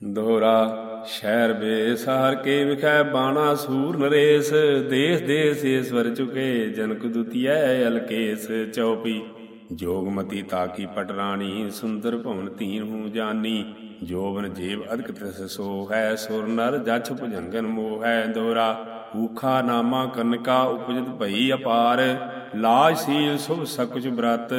ਦੋਹਰਾ ਸ਼ਹਿਰ ਬੇਸਾਰ ਕੇ ਵਿਖੈ ਬਾਣਾ ਸੂਰ ਨਰੇਸ, ਦੇਸ ਦੇਸ ਈਸ਼ਵਰ ਚੁਕੇ ਜਨਕ ਦੁਤੀਐ ਅਲਕੇਸ ਚਉਪੀ ਜੋਗਮਤੀ ਤਾਕੀ ਪਟਰਾਣੀ ਸੁੰਦਰ ਭਵਨ ਤੀਨ ਹੂੰ ਜਾਨੀ। ਜੋਬਨ ਜੀਵ ਅਦਕ ਤਿਸ ਸੋ ਹੈ, ਸੁਰ ਨਰ ਜਛ ਭੁਜੰਗਨ ਮੋਹ ਹੈ। ਦੋਰਾ ਊਖਾ ਨਾਮਾ ਕਨਕਾ ਉਪਜਤ ਭਈ ਅਪਾਰ। ਲਾਜ ਸੀਲ ਸੁਭ ਸकुच ਬ੍ਰਤ,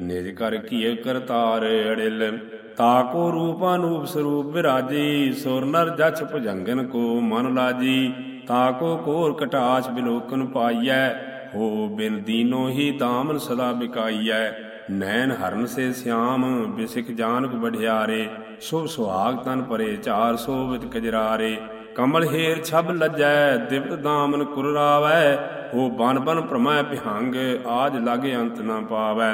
ਨਿਜ ਕਰ ਕੀਏ ਕਰਤਾਰ ਅੜਿਲ। ਤਾਕੋ ਰੂਪ ਅਨੂਪ ਸਰੂਪ ਵਿਰਾਜੀ, ਸੁਰ ਨਰ ਜਛ ਭੁਜੰਗਨ ਕੋ ਮਨ ਲਾਜੀ। ਤਾਕੋ ਕੋਰ ਕਟਾਸ਼ ਬਿਲੋਕਨ ਪਾਈਐ, ਹੋ ਬਿਨ ਦੀਨੋ ਹੀ ਦਾਮਨ ਸਦਾ ਬਿਕਾਈਐ। ਨੈਣ ਹਰਨ ਸੇ ਸਿਆਮ ਬਿਸਿਕ ਜਾਨਕ ਬਢਿਆਰੇ ਸੁਭ ਸੁਹਾਗ ਤਨ ਪਰੇ ਚਾਰ ਸੋਵਿਤ ਕਜਰਾਰੇ। ਕਮਲ ਹੀਰ ਛਬ ਲੱਜੈ, ਦਿਵਤ ਦਾਮਨ ਕੁਰਾਵੈ ਹੋ ਬਨ ਬਨ ਭ੍ਰਮੈ ਪਿਹੰਗ ਆਜ ਲਾਗੇ ਅੰਤ ਨਾ ਪਾਵੈ।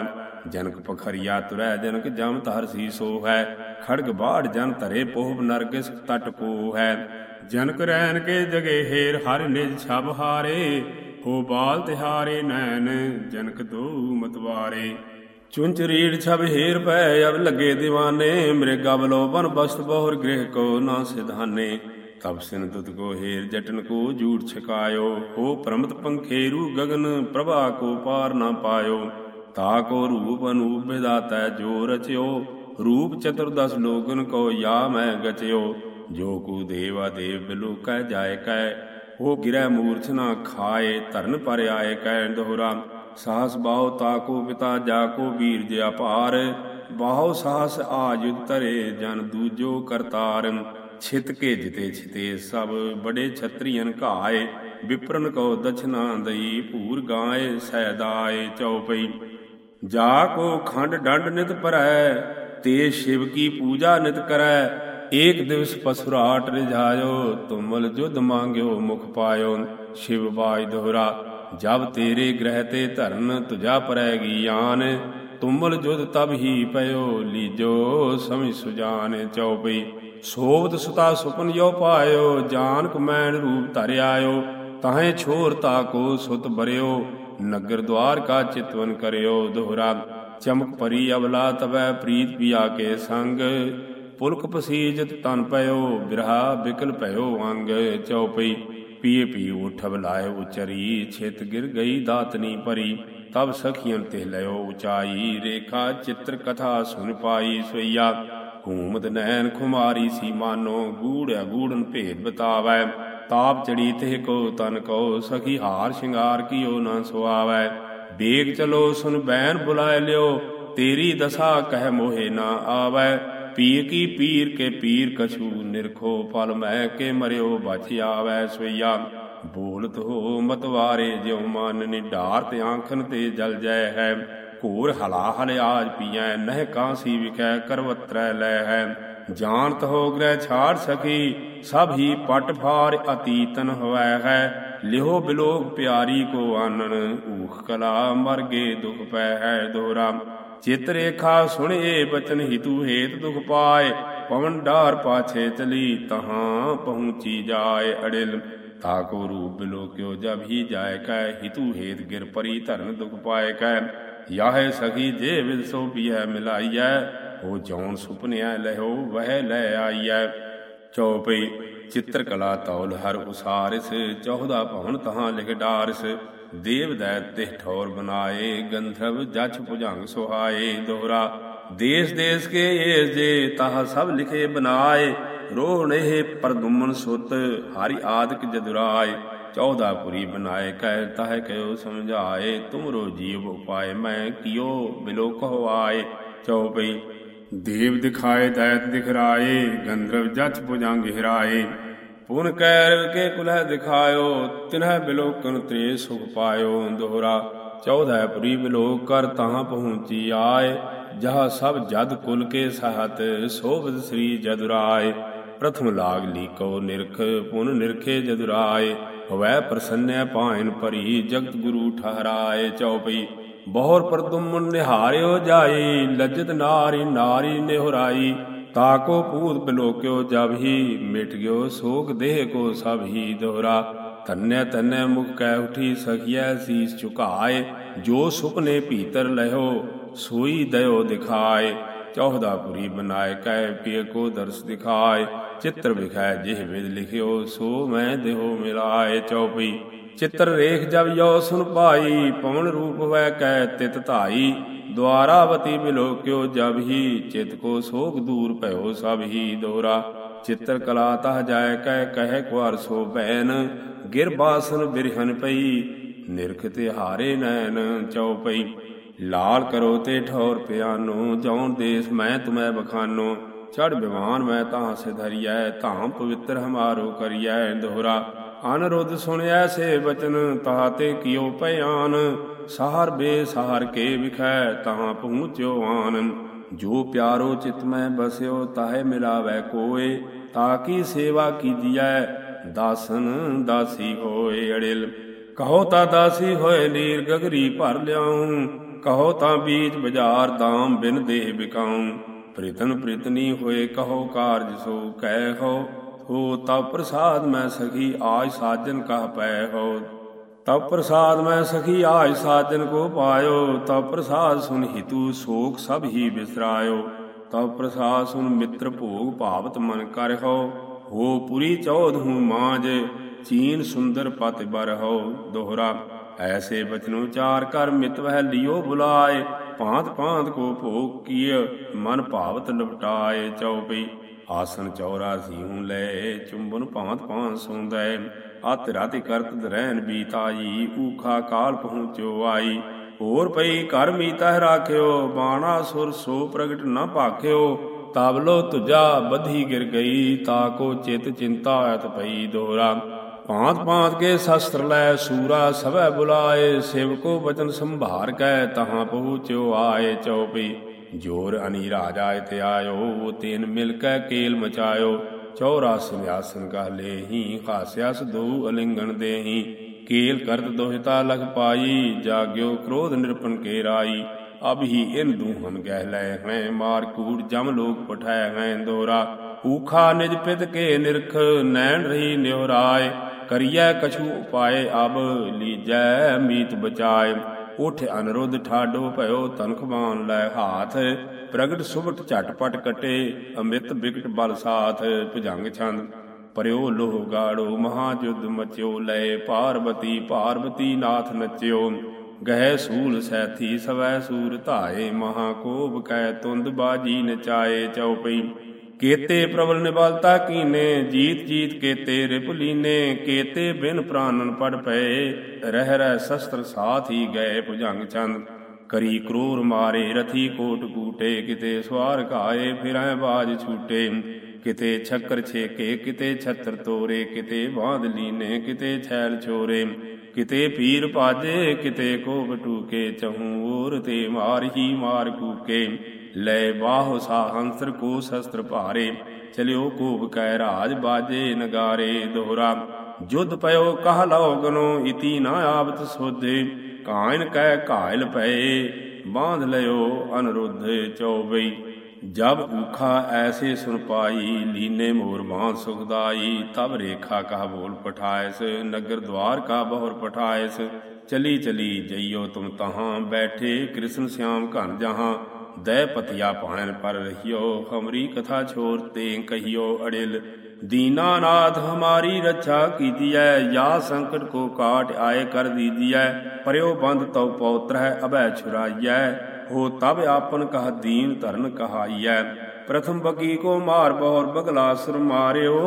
ਜਨਕ ਪਖਰੀਆ ਤੁਰੈ, ਜਨਕ ਜਮ ਧਰ ਸੀ ਹੈ ਖੜਗ ਬਾੜ ਜਨ ਧਰੇ ਪੋਹਬ ਨਰਗਿਸ ਤਟ ਕੋ ਹੈ ਜਨਕ ਰਹਿਣ ਕੇ ਜਗੇ ਹੇਰ, ਹਰ ਨਿਜ ਛਬ ਹਾਰੇ, ਹੋ ਬਾਲ ਤਿਹਾਰੇ ਨੈਣ, ਜਨਕ ਦੋ ਮਤਵਾਰੇ ਚੁੰਚ ਰੀੜ ਛਬ ਹੀਰ ਪੈ ਅਬ ਲੱਗੇ دیਵਾਨੇ ਮ੍ਰਿਗਾ ਬਲੋਬਨ ਬਸਤ ਬਹੁਰ ਗ੍ਰਹਿ ਕੋ ਨਾ ਸਿਧਾਨੇ। ਤਬ ਸਿਨ ਦੁਤ ਕੋ ਹੀਰ ਜਟਨ ਕੋ ਝੂਠ ਛਕਾਇਓ। ਹੋ ਪ੍ਰਮਤ ਪੰਖੇਰੂ ਗਗਨ ਪ੍ਰਭਾ ਕੋ ਪਾਰ ਨਾ ਪਾਇਓ। ਤਾ ਕੋ ਰੂਪ ਅਨੂਪ ਵਿਦਾਤੈ ਜੋ ਰਚਿਓ। ਰੂਪ ਚਤੁਰਦਸ ਲੋਗਨ ਕੋ ਯਾ ਮੈਂ ਗਚਿਓ। ਜੋ ਕੋ ਦੇਵਾ ਦੇਵ ਬਿਲੂ ਕਹਿ ਜਾਏ ਕੈ। ਉਹ ਗਿਰੈ ਮੂਰਛ ਨਾ ਖਾਏ, ਧਰਨ ਪਰ ਆਏ ਕਹਿ ਦੋਹਰਾ ਸਾਹਸ ਬਾਹੋ ਤਾਕੋ ਪਿਤਾ ਜਾ ਕੋ ਵੀਰ ਜਿ ਅਪਾਰ। ਬਾਹੋ ਸਾਹਸ ਆਜੁਦ ਤਰੇ ਜਨ ਦੂਜੋ ਕਰਤਾਰ। ਛਿਤ ਕੇ ਜਿਤੇ ਛਿਤੇ ਸਭ ਬੜੇ ਛਤਰੀਆਂ ਘਾਏ, ਵਿਪਰਨ ਕੋ ਦਛਨਾ ਦਈ ਭੂਰ ਗਾਏ, ਸੈਦਾਏ ਚਉਪਈ। ਜਾ ਕੋ ਖੰਡ ਡੰਡ ਨਿਤ ਭਰੈ, ਤੇ ਸ਼ਿਵ ਕੀ ਪੂਜਾ ਨਿਤ ਕਰੈ। ਏਕ ਦਿਵਸ ਪਸੁਰਾਟ ਰਿਝਾਇਓ, ਤੁਮਲ ਜੁਦ ਮੰਗਿਓ, ਮੁਖ ਪਾਇਓ, ਸ਼ਿਵ ਬਾਜ ਦੋਹਰਾ। ਜਬ ਤੇਰੇ ਗ੍ਰਹਿ ਤੇ ਧਰਨ ਤੁਜਾ ਪਰੈਗੀ ਆਨ ਤੁਮਲ ਜੁਦ ਤਬ ਹੀ ਪਇਓ, ਲੀਜੋ ਸਮਝ ਸੁਜਾਨ ਚਉਪਈ। ਸੋਵਤ ਸੁਤਾ ਸੁਪਨ ਜੋ ਪਾਇਓ ਜਾਨਕ ਮੈਣ ਰੂਪ ਧਰਿ ਆਇਓ ਤਾਹੇ ਛੋਰ ਤਾਕੋ ਸੁਤ ਬਰਿਓ, ਨਗਰ ਦਵਾਰ ਕਾ ਚਿਤਵਨ ਕਰਿਓ ਦੋਹਰਾ। ਚਮਕ ਪਰੀ ਅਵਲਾ ਤਵੈ, ਪ੍ਰੀਤ ਪਿਆ ਕੇ ਸੰਗ। ਪੁਲਕ ਪਸੀਜਤ ਤਨ ਪਇਓ, ਬਿਰਹਾ ਬਿਕਲ ਭਇਓ ਅੰਗ। ਚਉਪਈ, ਪੀਏ ਪੀ ਉਠਬ ਲਾਏ ਉਚਰੀ, ਛੇਤ ਗਿਰ ਗਈ ਦਾਤਨੀ ਭਰੀ ਤਬ ਸਖੀਆਂ ਤੇ ਲਿਓ ਉਚਾਈ, ਰੇਖਾ ਚਿੱਤਰ ਕਥਾ ਸੁਨ ਪਾਈ ਸੋਈਆ ਘੂਮਤ ਨੈਣ ਖੁਮਾਰੀ ਸੀ ਮਾਨੋ, ਗੂੜਿਆ ਗੂੜਨ ਭੇਦ ਬਤਾਵੈ। ਤਾਪ ਚੜੀ ਤੇ ਕੋ ਤਨ ਕੋ, ਸਖੀ ਹਾਰ ਸ਼ਿੰਗਾਰ ਕੀਓ ਨਾ ਸੁਆਵੈ। ਬੇਗ ਚਲੋ ਸੁਨ ਬੈਨ ਬੁਲਾਏ ਲਿਓ, ਤੇਰੀ ਦਸ਼ਾ ਕਹਿ ਮੋਹੇ ਨਾ ਆਵੈ। ਪੀਰ ਕੀ ਪੀਰ ਕੇ ਪੀਰ ਕਛੂ ਨਿਰਖੋ ਫਲ ਮੈ ਕੇ ਮਰਿਓ ਬਚ ਆਵੈ ਸੋਈਆ ਬੋਲਤ ਹੋ ਮਤਵਾਰੇ ਜਿਉ ਮਨ ਨਿਢਾਰ ਤੇ ਆਂਖਨ ਤੇ ਜਲ ਜੈ ਹੈ। ਘੂਰ ਹਲਾ ਹਲ ਆਜ ਪੀਐ ਨਹਿ ਕਾਂਸੀ ਵਿਖੈ ਕਰਵਤਰੈ ਲੈ ਹੈ ਜਾਣਤ ਹੋ ਗ੍ਰਹਿ ਛਾੜ ਸਕੀ ਸਭ ਹੀ ਪਟ ਫਾਰ ਅਤੀਤਨ ਹੋਇ ਹੈ ਲਿਹੋ ਬਿਲੋਗ ਪਿਆਰੀ ਕੋ ਆਨਨ, ਊਖ ਕਲਾ ਮਰਗੇ ਦੁਖ ਪੈ ਹੈ ਦੋਰਾ। ਚਿਤ ਰੇਖਾ ਸੁਣੇ ਬਚਨ ਹਿਤੂ ਹੇਤ ਦੁਖ ਪਾਏ। ਪਵਨ ਡਾਰ ਪਾਛੇ ਚਲੀ, ਤਹਾਂ ਪਹੁੰਚੀ ਜਾਏ ਅੜਿਲ। ਤਾਕੋ ਰੂਪ ਬਿਲੋਕਿਓ ਜਬ ਹੀ ਜਾਏ ਕੈ, ਹਿਤੂ ਹੇਤ ਗਿਰ ਪਰੀ ਧਰਨ ਦੁਖ ਪਾਏ ਕੈ। ਯਾਹੇ ਸਖੀ ਜੇ ਵਿਦ ਸੋ ਪੀਐ ਮਿਲਾਈਐ, ਹੋ ਜੌਨ ਸੁਪਨਿਆ ਲਹਿਓ ਵਹਿ ਲੈ ਆਈਐ। ਚਉਪਈ ਚਿੱਤਰ ਕਲਾ ਤੌਲ ਹਰ ਉਸਾਰਿਸ, ਚੌਹਦਾ ਭਵਨ ਤਹਾਂ ਲਿਖ ਡਾਰਿਸ। ਦੇਵ ਦੈਤ ਤਿਹ ਠੌਰ ਬਨਾਏ, ਗੰਧਰਵ ਜਛ ਭੁਜੰਗ ਸੁਹਾਏ। ਦੋਹਰਾ, ਦੇਸ ਦੇਸ ਕੇ ਏਸ ਜੇ ਤਾਹ ਸਭ ਲਿਖੇ ਬਨਾਏ। ਰੋਹ ਨਹਿ ਪਰਦੁਮਨ ਸੁਤ, ਹਰੀ ਆਦਿਕ ਜਦੁਰਾਏ। ਚੌਦਾ ਪੁਰੀ ਬਨਾਏ ਕਹਿ ਤਾਹ ਕਹਿਓ ਸਮਝਾਏ, ਤੁਮਰੋ ਜੀਵ ਉਪਾਏ, ਮੈਂ ਕਿਓ ਬਿਲੋ ਕਹੋ ਆਏ ਚਉਪਈ ਦੇਵ ਦਿਖਾਏ, ਦੈਤ ਦਿਖਰਾਏ, ਗੰਧਰਵ ਜਛ ਭੁਜੰਗ ਹਿਰਾਏ ਪੁਨ ਕੈਰ ਕੇ ਕੁਲਹ ਦਿਖਾਇਓ, ਤਿਨਹ ਬਿਲੋਕਨ ਤ੍ਰੇ ਸੁਖ ਪਾਇਓ। ਦੋਹਰਾ ਚੌਧਾ ਪੁਰੀ ਬਿਲੋਕ ਕਰ ਤਾਂ ਪਹੁੰਚੀ ਆਏ। ਜਹ ਸਭ ਜਦ ਕੁਲ ਕੇ ਸਹਤ, ਸੋਭਦ ਸ੍ਰੀ ਜਦੁਰਾਏ। ਪ੍ਰਥਮ ਲਾਗ ਲੀਕੋ ਨਿਰਖ, ਪੁਨ ਨਿਰਖੇ ਜਦੁਰਾਏ। ਹਵੈ ਪ੍ਰਸੰਨੈ ਪਾਇਨ ਪਰੀ ਜਗਤ ਗੁਰੂ ਠਹਰਾਏ ਚਉਪਈ ਬਹੁਰ ਪਰਦੁਮਨ ਨਿਹਾਰਿਓ ਜਾਈ, ਲਜਤ ਨਾਰੀ ਨਾਰੀ ਨਿਹਰਾਈ। ਤਾਕੋ ਪੂਤ ਬਿਲੋਕਿਓ ਜਬ ਹੀ ਮਿਟ ਗਿਓ ਸੋਗ ਦੇਹ ਕੋ ਸਭ ਹੀ ਦੋਹਰਾ ਧੰਨਿਆ ਧੰਨਿਆ ਮੁਖ ਕਹਿ ਉਠੀ ਸਖੀਐ ਸੀਸ ਝੁਕਾਏ। ਜੋ ਸੁਪਨੇ ਭੀਤਰ ਲਹਿਓ ਸੋਈ ਦਇਓ ਦਿਖਾਏ। ਚੌਹਦਾ ਪੁਰੀ ਬਨਾਏ, ਕੈ ਪੀ ਕੋ ਦਰਸ ਦਿਖਾਏ। ਚਿੱਤਰ ਵਿਖਾਇ ਜਿਹ ਵਿਦ ਲਿਖਿਓ, ਸੋ ਮੈਂ ਦੇਹੋ ਮਿਲਾਏ ਚੌਪਈ। ਚਿੱਤਰ ਰੇਖ ਜਬ ਯੋ ਸੁਨ ਪਾਈ ਪਵਨ ਰੂਪ ਵੈ ਕੈ ਤਿਤ ਧਾਈ। ਦਵਾਰਾਵਤੀ ਬਿਲੋਕਿਓ ਜਬ ਹੀ, ਚਿਤ ਕੋ ਸੋਗ ਦੂਰ ਭਇਓ ਸਭ ਹੀ ਦੋਰਾ। ਚਿੱਤਰ ਕਲਾ ਤਹ ਜਾਇ ਕਹਿ ਕਹਿ ਕੁਾਰ ਸੋ ਬੈਨ ਗਿਰ ਬਾਸਨ ਬਿਰਹਨ ਪਈ, ਨਿਰਖ ਤੇ ਹਾਰੇ ਨੈਣ ਚਉਪਈ ਲਾਲ ਕਰੋ ਤੇ ਠੌਰ ਪਿਆਨੋ ਜਉਨ ਦੇਸ ਮੈਂ ਤੁਮੈ ਬਖਾਨੋ। ਚੜ ਬਿਵਾਨ ਮੈਂ ਤਾਂ ਸਿਧਰਿਐ ਧਾਮ ਪਵਿੱਤਰ ਹਮਾਰੋ ਕਰਿਐ, ਦੋਹਰਾ। ਅਨਰੁੱਧ ਸੁਣਿਐ ਸੇ ਬਚਨ, ਤਾਤੇ ਕਿਉ ਭਿਆਨ ਸਹਰ ਬੇ ਸਹਰ ਕੇ ਵਿਖੈ ਤਾਂ ਪਹੁੰਚਿਓ ਆਨ ਜੋ ਪਿਆਰੋ ਚਿਤ ਮੈਂ ਬਸਿਓ, ਤਾਹੇ ਮਿਲਾਵੇ ਕੋਏ। ਤਾਕੀ ਸੇਵਾ ਕੀਜੀਐ, ਦਾਸਨ ਦਾਸੀ ਹੋਏ ਅੜਿਲ। ਕਹੋ ਤਾਂ ਦਾਸੀ ਹੋਏ ਨੀਰ ਗਗਰੀ ਭਰ ਲਿਆਉ। ਕਹੋ ਤਾਂ ਬੀਜ ਬਾਜ਼ਾਰ, ਦਾਮ ਬਿਨ ਦੇਹ ਬਿਕਾਉ ਪ੍ਰਿਤਨ ਪ੍ਰਿਤਨੀ ਹੋਏ ਕਹੋ ਕਾਰਜ ਸੋ ਕਹਿ ਹੋ ਹੋ ਤਬ ਪ੍ਰਸਾਦ ਮੈਂ ਸਖੀ ਆਜ ਸਾਜਨ ਕਹ ਪੈ ਹੋ। ਤਬ ਪ੍ਰਸਾਦ ਮੈਂ ਸਖੀ ਆਜ ਸਾਜਨ ਕੋ ਪਾਇਓ ਤਬ ਪ੍ਰਸਾਦ ਸੁਨ ਹਿਤੂ ਸੋਖ ਸਭ ਹੀ ਬਿਸਰਾਇਓ। ਤਬ ਪ੍ਰਸਾਦ ਸੁਨ ਮਿੱਤਰ ਭੋਗ ਭਾਵਤ ਮਨ ਕਰ ਹੋ ਹੋ ਪੁਰੀ ਚੌਧ ਹੂੰ ਮਾਜ, ਚੀਨ ਸੁੰਦਰ ਪਤ ਬਰ ਹੋ। ਦੋਹਰਾ, ਐਸੇ ਬਚਨੋ ਚਾਰ ਕਰ ਮਿਤ ਵਹਿ ਲਿਓ ਬੁਲਾਏ ਭਾਂਤ ਭਾਂਤ ਕੋ ਭੋਗ ਕੀਏ ਮਨ ਭਾਵਤ ਲਪਟਾਏ ਚਉਪਈ ਆਸਨ ਚੌਰਾ ਹੂੰ ਲੈ, ਚੁੰਬਨ ਭਾਂਤ ਭਾਂਤ ਸੁੰਦੈ। ਅਤ ਰਾਤੀ ਕਰਤ ਦਰੈਨ ਬੀਤਾਈ, ਊਖਾ ਕਾਲ ਪਹੁੰਚੋ ਆਈ। ਹੋਰ ਪਈ ਘਰ ਮੀਤਾ ਰਾਖਿਓ, ਬਾਣਾ ਸੁਰ ਸੋ ਪ੍ਰਗਟ ਨਾ ਭਾਖਿਓ। ਤਬਲੋ ਤੁਜਾ ਬਧੀ ਗਿਰ ਗਈ, ਤਾ ਕੋ ਚਿਤ ਚਿੰਤਾ ਐਤ ਪਈ ਦੋਰਾ। ਭਾਂਤ ਭਾਂਤ ਕੇ ਸ਼ਸਤਰ ਲੈ ਸੂਰਾ ਸਭੈ ਬੁਲਾਏ, ਸੇਵਕੋ ਬਚਨ ਸੰਭਾਰ ਕੈ, ਤਹਾਂ ਪਹੁੰਚਿਓ ਆਏ ਚਉਪਈ ਜੋਰ ਅਨੀ ਰਾਜਾ ਇਤ ਆਇਓ, ਤੇਨ ਮਿਲ ਕੈ ਕੇਲ ਮਚਾਇਓ। ਚੌਰਾ ਸਿਆਸਨ ਕਹ ਲੇਹੀ ਖਾਸਿਆਸ ਦੋ ਅਲਿੰਗਣ ਦੇਹੀ। ਕੇਲ ਕਰਤ ਦੋਹਿਤਾ ਲਖ ਪਾਈ, ਜਾਗਿਓ ਕ੍ਰੋਧ ਨਿਰਪਨ ਕੇ ਰਾਈ। ਅਬ ਹੀ ਇਨ ਦੂਹਨ ਗਹਿ ਲੈ ਹੈ, ਮਾਰ ਕੂੜ ਜਮ ਲੋਕ ਪਠਾਇ ਹੈ, ਦੋਰਾ। ਊਖਾ ਨਿਜ ਪਿਤ ਕੇ ਨਿਰਖ, ਨੈਣ ਰਹੀ ਨਿਉਰਾਏ। ਕਰੀਐ ਕਛੂ ਉਪਾਏ ਅਬ, ਲੀਜੈ ਮੀਤ ਬਚਾਏ। ਉਠ ਅਨਰੁੱਧ ਠਾਡੋ ਭਇਓ ਤਨਖਵਾਨ ਲੈ ਹਾਥ। ਪ੍ਰਗਟ ਸੁਭਟ ਝਟਪਟ ਕਟੇ, ਅੰਮ੍ਰਿਤ ਬਿਕਟ ਬਲ ਸਾਥ। ਭੁਜੰਗ ਛੰਦ, ਪਰਿਓ ਲੋਹ ਗਾੜੋ ਮਹਾ ਜੁਦ ਮਚਿਓ ਲੈ। ਪਾਰਬਤੀ ਪਾਰਬਤੀ ਨਾਥ ਨਚਿਓ। ਗਹਿ ਸੂਲ ਸੈਥੀ ਸਵੈ ਸੂਰ ਧਾਏ ਮਹਾ ਕੋਬ ਕੈ ਤੁੰਦ ਬਾਜੀ ਨਚਾਏ ਚਉਪਈ। ਕੇਤੇ ਪ੍ਰਬਲ ਨਿਬਲਤਾ ਕੀਨੇ, ਜੀਤ ਜੀਤ ਕੇਤੇ ਰਿਪਲੀਨੇ ਕੇਤੇ ਬਿਨ ਪ੍ਰਾਨਨ ਪੜ ਪਏ, ਰਹਿ ਰਹਿ ਸ਼ਸਤਰ ਸਾਥ ਹੀ ਗਏ ਭੁਜੰਗ ਚੰਦ। ਕਰੀ ਕਰੋਰ ਮਾਰੇ, ਰਥੀ ਕੋਟ ਕੂਟੇ, ਕਿਤੇ ਸਵਾਰ ਘਾਏ, ਫਿਰੈ ਬਾਜ ਛੂਟੇ। ਕਿਤੇ ਛੱਕਰ ਛੇਕੇ, ਕਿਤੇ ਛੱਤਰ ਤੋਰੇ, ਕਿਤੇ ਬਾਂਧ ਲੀਨੇ, ਕਿਤੇ ਛੈਲ ਛੋਰੇ। ਕਿਤੇ ਪੀਰ ਪਾਜੇ, ਕਿਤੇ ਕੋ ਟੂਕੇ, ਚਹੂ ਔਰ ਤੇ ਮਾਰ ਹੀ ਮਾਰ ਕੂਕੇ। ਲੈ ਬਾਹੁ ਸਾਹੰਸਰ ਕੋ ਸ਼ਸਤਰ ਭਾਰੇ, ਚਲਿਓ ਕੋਪ ਕੈ ਰਾਜ ਬਾਜੇ ਨਗਾਰੇ ਦੋਹਰਾ। ਜੁਧ ਪਇਓ ਕਹ ਲਓ ਗਨੋ ਇਤੀ ਨਾ ਆਵਤ ਸੋਧੇ। ਕਾਇਨ ਕਹਿ ਘਾਇਲ ਪਏ, ਬਾਂਧ ਲਿਓ ਅਨਰੁੱਧ ਚੌਬਈ। ਜਬ ਊਖਾ ਐਸੇ ਸੁਨ ਪਾਈ, ਲੀਨੇ ਮੋਰ ਬਾਂਧ ਸੁਖਦਾਈ ਤਬ ਰੇਖਾ ਕਹ ਬੋਲ ਪਠਾਇਸ, ਨਗਰ ਦਵਾਰ ਕਾ ਬਹੁਰ ਪਠਾਇਸ। ਚਲੀ ਚਲੀ ਜਈਓ ਤੁਮ ਤਹਾਂ, ਬੈਠੇ ਕ੍ਰਿਸ਼ਨ ਸਿਆਮ ਘਨ ਜਹਾਂ। ਦੈ ਪਤਿਆ ਪਾਣਨ ਪਰ ਰਹੀਓ ਹਮਰੀ ਕਥਾ ਛੋਰ ਤੇ ਕਹੀਓ ਅੜਿਲ। ਦੀਨਾਨਾਥ ਹਮਾਰੀ ਰੱਛਾ ਕੀਜੀਐ ਯਾ ਸੰਕਟ ਕੋ ਕਾਟ ਆਏ ਕਰ ਦੀਜੀਐ ਪਰਿਓ ਬੰਦ ਤਉ ਪੌਤਰ ਅਭੈ ਛੁਰਾਈਐ। ਹੋ ਤਬ ਆਪਨ ਕਹ ਦੀਨ ਧਰਨ ਕਹਾਈਐ। ਪ੍ਰਥਮ ਬਗੀ ਕੋ ਮਾਰ ਬਹੁਰ ਬਗਲਾਸੁਰ ਮਾਰਿਓ।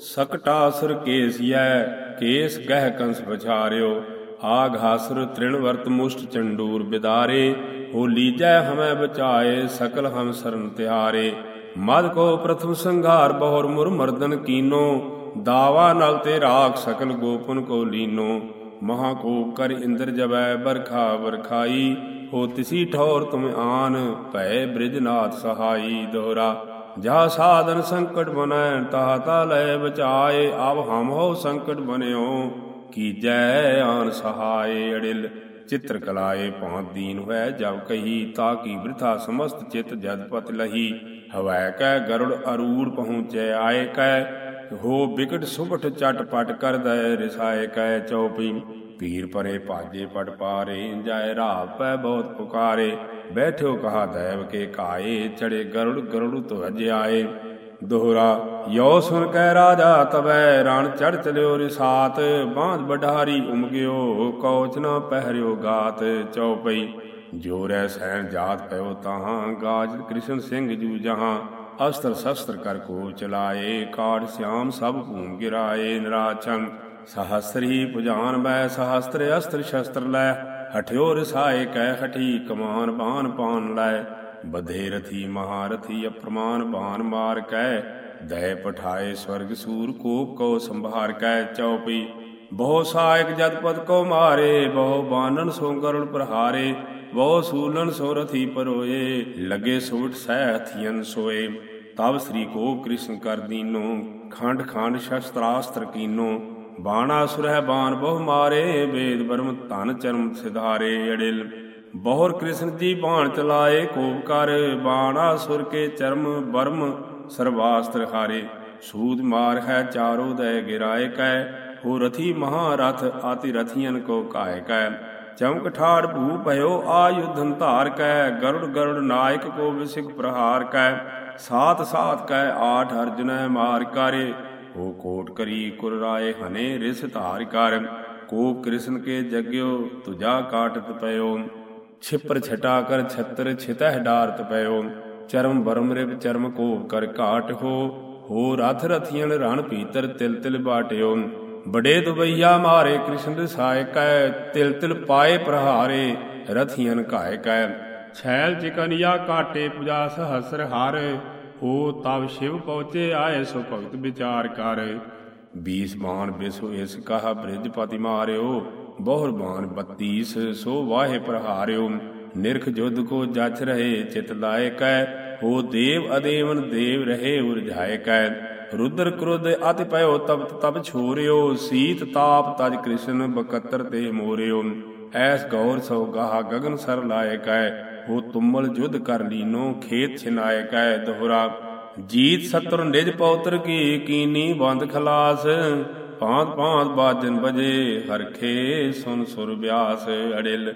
ਸਕਟਾਸੁਰ ਕੇਸਿਐ, ਕੇਸ ਗਹਿ ਕੰਸ ਬਚਾਰਿਓ ਆਘਾਸੁਰ ਤ੍ਰਿਣ ਵਰਤ ਮੁਸ਼ਟ ਚੰਡੂਰ ਬਿਦਾਰੇ। ਹੋ ਲੀਜੈ ਹਮੈ ਬਚਾਏ, ਸਕਲ ਹਮ ਸਰਨ ਤਿਹਾਰੇ। ਮਦ ਕੋ ਪ੍ਰਥਮ ਸੰਘਾਰ ਬਹੁਰ ਮੁਰ ਮਰਦਨ ਕੀਨੋ, ਦਾਵਾ ਨਲ ਤੇ ਰਾਖ ਸਕਲ ਗੋਪਨ ਕੋ ਲੀਨੋ। ਮਹਾ ਕੋ ਕਰ ਇੰਦਰ ਜਵੈ ਬਰਖਾ ਵਰਖਾਈ, ਹੋ ਤਿਸੀ ਠੌਰ ਤੁਮ ਆਨ, ਭੈ ਬ੍ਰਿਜਨਾਥ ਸਹਾਈ ਦੋਹਰਾ ਜਾ ਸਾਧਨ ਸੰਕਟ ਬਨੈ ਤਾਤਾ ਲੈ ਬਚਾਏ, ਆਵ ਹਮ ਹੋ ਸੰਕਟ ਬਨਿਓ ਕੀਜੈ ਆਨ ਸਹਾਏ ਅੜਿਲ। ਚਿੱਤਰ ਕਲਾਏ ਭਾਂਤ ਦੀਨ ਹੋਇ ਜਬ ਕਹੀ ਤਾ ਕੀ ਬ੍ਰਿਥਾ ਸਮਸਤ ਚਿਤ ਜਦ ਪਤ ਲਹੀ। ਹਵੈ ਕੈ ਗਰੁੜ ਅਰੂਰ ਪਹੁੰਚੈ, ਆਏ ਕੈ ਹੋ ਬਿਕਟ ਸੁਭਟ ਚਟ ਪਟ ਕਰ ਦੈ ਰਿਸਾਏ ਕੈ ਚਉਪੀ। ਪੀਰ ਪਰੇ ਭਾਜੇ ਪਟ ਪਾਰੇ ਜਾਏ ਰਾਹ ਪੈ ਬਹੁਤ ਪੁਕਾਰੇ। ਬੈਠਿਓ ਕਹਾ ਦੈਵ ਕੇ ਕਾਏ ਚੜੇ ਗਰੁੜ ਗਰੁੜ ਧਵਜ ਆਏ ਦੋਹਰਾ, ਯੋ ਸੁਨ ਕਹਿ ਰਾਜਾ ਤਵੈ, ਰਣ ਚੜ ਚਲਿਓ ਰਿਸਾਤ ਬਾਂਧ ਬਢਾਰੀ ਉਮਗਿਓ ਕੌਚ ਨਾ ਪਹਿਰਿਓ ਗਾਤ, ਚਉਪਈ। ਜੋਰੈ ਸੈਨ ਜਾਤ ਪਇਓ ਤਾਹਾਂ, ਗਾਜ ਕ੍ਰਿਸ਼ਨ ਸਿੰਘ ਜੂ ਜਹਾਂ, ਅਸਤਰ ਸ਼ਸਤਰ ਕਰ ਕੋ ਚਲਾਏ ਕਾੜ ਸਿਆਮ ਸਭ ਭੂਮ ਗਿਰਾਏ ਨਰਾਚੰ ਸਹਸਰੀ ਪੁਜਾਨ ਬੈ, ਸਹਸਤਰ ਅਸਤਰ ਸ਼ਸਤਰ ਲੈ, ਹਠਿਓ ਰਸਾਏ, ਕਹਿ ਹਠੀ ਕਮਾਨ ਬਾਨ ਪਾਨ ਲੈ। ਬਧੇ ਰਥੀ ਮਹਾਰਥੀ ਅਪਰਮਾਨ ਬਾਨ ਮਾਰ ਕੈ ਦੈ ਪਠਾਏ ਸਵਰਗ ਸੂਰ ਕੋਪ ਕੋ ਸੰਭਾਰ ਕੈ ਚਉਪਈ ਬਹੁ ਸਾਇਕ ਜਦ ਕੋ ਮਾਰੇ, ਬਹੁ ਬਾਨਨ ਸੋ ਕਰੁਣ ਪ੍ਰਹਾਰੇ, ਬਹੁ ਸੂਲਨ ਸੋ ਰਥੀ ਪਰੋਏ, ਲਗੇ ਸੋਟ ਸਹਿ ਹਥੀਨ ਸੋਏ। ਤਬ ਸ੍ਰੀ ਕੋ ਕ੍ਰਿਸ਼ਨ ਕਰ ਦੀਨੋ, ਖੰਡ ਖੰਡ ਸ਼ਸਤਰਾਸਤਰ ਕੀਨੋ। ਬਾਣਾ ਸੁਰਹਿ ਬਾਣ ਬਹੁ ਮਾਰੇ, ਵੇਦ ਬਰਮ ਧਨ ਚਰਮ ਸਿਧਾਰੇ ਅੜਿਲ। ਬਹੁਰ ਕ੍ਰਿਸ਼ਨ ਜੀ ਬਾਣ ਚਲਾਏ ਕੋਪ ਕਰ, ਬਾਣਾ ਸੁਰ ਕੇ ਚਰਮ ਬਰਮ ਸਰਵਾਸਤਰ ਹਾਰੇ। ਸੂਦ ਮਾਰ ਹੈ ਚਾਰੋ ਦੈ ਗਿਰਾਏ ਕੈ, ਹੋ ਰਥੀ ਮਹਾਰਥ ਆਤਿ ਰਥੀਆਂ ਕੋ ਕਾਇ ਕੈ। ਚਮਕ ਠਾੜ ਭੂ ਭਇਓ ਆਯੁਧਨ ਧਾਰ ਕੈ, ਗਰੁੜ ਗਰੁੜ ਨਾਇਕ ਕੋ ਵਿਸਿਕ ਪ੍ਰਹਾਰ ਕੈ। ਸਾਤ ਸਾਤ ਕੈ ਆਠ ਅਰਜਨੈ ਮਾਰ ਕਰੇ, ਹੋ ਕੋਟ ਕਰੀ ਕੁਰ ਰਾਏ ਹਨੇ ਰਿਸ ਧਾਰ ਕਰ। ਕੋਪ ਕ੍ਰਿਸ਼ਨ ਕੇ ਜਗਿਓ, ਤੁਜਾ ਕਾਟਤ ਪਇਓ ਛਿਪਰ ਛਟਾ ਕਰ ਛਤਰ ਛਿਤਹਿ ਡਾਰਤ ਪਇਓ, ਚਰਮ ਬਰਮ ਰਿਪ ਚਰਮ ਕੋਪ ਕਰ ਘਾਟ ਹੋ ਹੋ ਰਥ ਰਥੀਆਂ ਰਣ ਪੀਤਰ ਤਿਲ ਤਿਲ ਬਾਟਿਓ, ਬੜੇ ਦੁਬਈਆ ਮਾਰੇ ਕ੍ਰਿਸ਼ਨ ਦੇ ਸਾਇਕੈ ਤਿਲ ਤਿਲ ਪਾਏ ਪ੍ਰਹਾਰੇ ਰਥੀਆਂ ਘਾਇ ਕੈ, ਛੈਲ ਚਿਕਨਿਆ ਕਾਟੇ ਪੁਜਾ ਸਹਸਰ ਹਰ, ਹੋ ਤਬ ਸ਼ਿਵ ਪਹੁੰਚੇ ਆਏ ਸੋ ਭਗਤ ਵਿਚਾਰ ਕਰ 20 ਬਾਣ ਬਿਸੋ ਇਸ ਕਹਾ ਬ੍ਰਿਜ ਮਾਰਿਓ ਬਹੁਰ ਬਾਣ 32 ਸੋ ਵਾਹੇ ਪ੍ਰਹਾਰਿਓ, ਨਿਰਖ ਜੁਧ ਕੋ ਜਚ ਰਹੇ, ਚਿਤ ਲਾਇ ਕੈ, ਹੋ ਦੇਵ ਅਦੇਵਨ ਦੇਵ ਰਹੇ ਉਰਝਾਇ ਕੈ। ਰੁਦਰ ਕ੍ਰੋਧ ਅਤਿ ਪਇਓ ਤਬ ਤਬ ਛੋਰਿਓ, ਸੀਤ ਤਾਪ ਤਜ ਕ੍ਰਿਸ਼ਨ ਬਕਤਰ ਤੇ ਮੋਰਿਓ। ਐਸ ਗੌਰ ਸੋ ਗਾਹ ਗਗਨ ਸਰ ਲਾਇ ਕੈ, ਹੋ ਤੁਮਲ ਜੁਧ ਕਰ ਲੀਨੋ, ਖੇਤ ਛਿਨਾਇ ਕੈ ਦੋਹਰਾ। ਜੀਤ ਸਤਰ ਨਿਜ ਪੌਤਰ ਕੀ, ਕੀਨੀ ਬੰਦ ਖਲਾਸ। ਭਾਂਤ ਭਾਂਤ ਬਾਜਨ ਬਜੇ ਹਰਖੇ ਸੁਨ ਸੁਰ ਬਿਆਸ ਅੜਿਲ।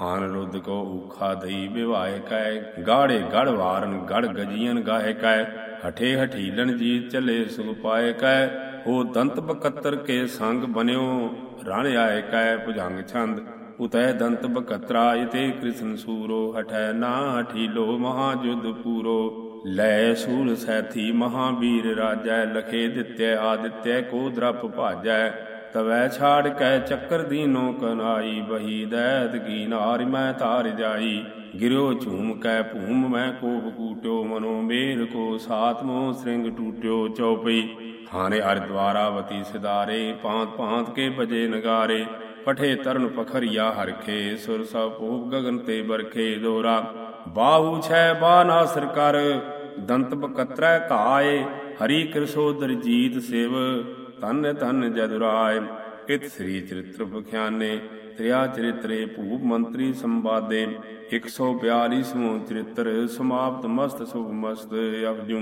ਹਾਨ ਰੁੱਧ ਕੋ ਉਖਾ ਦਈ ਵਿਵਾਏ ਕੈ, ਗਾੜੇ ਗੜ ਵਾਰਨ ਗੜ ਗਜੀਆਂ ਗਾਏ ਕੈ। ਹਠੇ ਹਠੀਲਣ ਜੀ ਚਲੇ ਸੁਖ ਪਾਏ ਕੈ, ਹੋ ਦੰਤ ਬਕਤਰ ਕੇ ਸੰਗ ਬਨਿਓ ਰਣ ਆਏ ਕੈ ਭੁਜੰਗ ਛੰਦ। ਉਤੈ ਦੰਤ ਬਕਤਰਾ, ਇਤੇ ਕ੍ਰਿਸ਼ਨ ਸੂਰੋ, ਹਠੈ ਨਾ ਹਠੀਲੋ, ਮਹਾ ਜੁਦ ਪੂਰੋ। ਲੈ ਸੂਲ ਸੈਥੀ ਮਹਾਵੀਰ ਰਾਜੈ, ਲਖੇ ਦਿੱਤੈ ਆਦਿਤੈ ਕੋ ਦਰਪ ਭਾਜੈ। ਤਵੈ ਛਾੜ ਕੈ ਚੱਕਰ ਦੀਨੋ ਕਨਾਈ ਬਹੀ ਦੈਤ ਕੀ ਨਾਰ ਮੈਂ ਧਾਰ ਜਾਈ। ਗਿਰਿਓ ਝੂਮ ਕੈ ਭੂਮ ਮੈਂ ਕੋਪ ਕੂਟਿਓ, ਮਨੋ ਮੇਰ ਕੋ ਸਾਤਮੋ ਸ੍ਰਿੰਗ ਟੂਟਿਓ ਚਉਪਈ ਹਾਨੇ ਹਰ ਦਵਾਰਾਵਤੀ ਸਿਦਾਰੇ ਪਾਂਤ ਪਾਂਤ ਕੇ ਬਜੇ ਨਗਾਰੇ। ਪਠੇ ਤਰਨ ਪਖਰੀਆ ਹਰਖੇ ਸੁਰ ਸਭ ਪੂਪ ਗਗਨ ਤੇ ਬਰਖੇ ਦੋਰਾ। ਬਾਹੂ ਛੈ ਬਾਨਾਸਰ ਕਰ ਦੰਤ ਬਕਤਰੈ ਘਾਏ, ਹਰੀ ਕਿਰਸੋਦਰ ਦਰਜੀਤ ਸਿਵ ਤਨ ਤਨ ਜਦੁਰਾਏ ਇਤ ਸ੍ਰੀ ਚਰਿਤ੍ਰ ਬਖਿਆਨੇ ਤ੍ਰਿਆ ਚਰਿਤਰੇ ਭੂਪ ਮੰਤਰੀ ਸੰਵਾਦੇ। 142ਵਾਂ ਚਰਿਤ੍ਰ ਸਮਾਪਤ, ਮਸਤ ਸੁਭ ਮਸਤ ਅਪਜੂ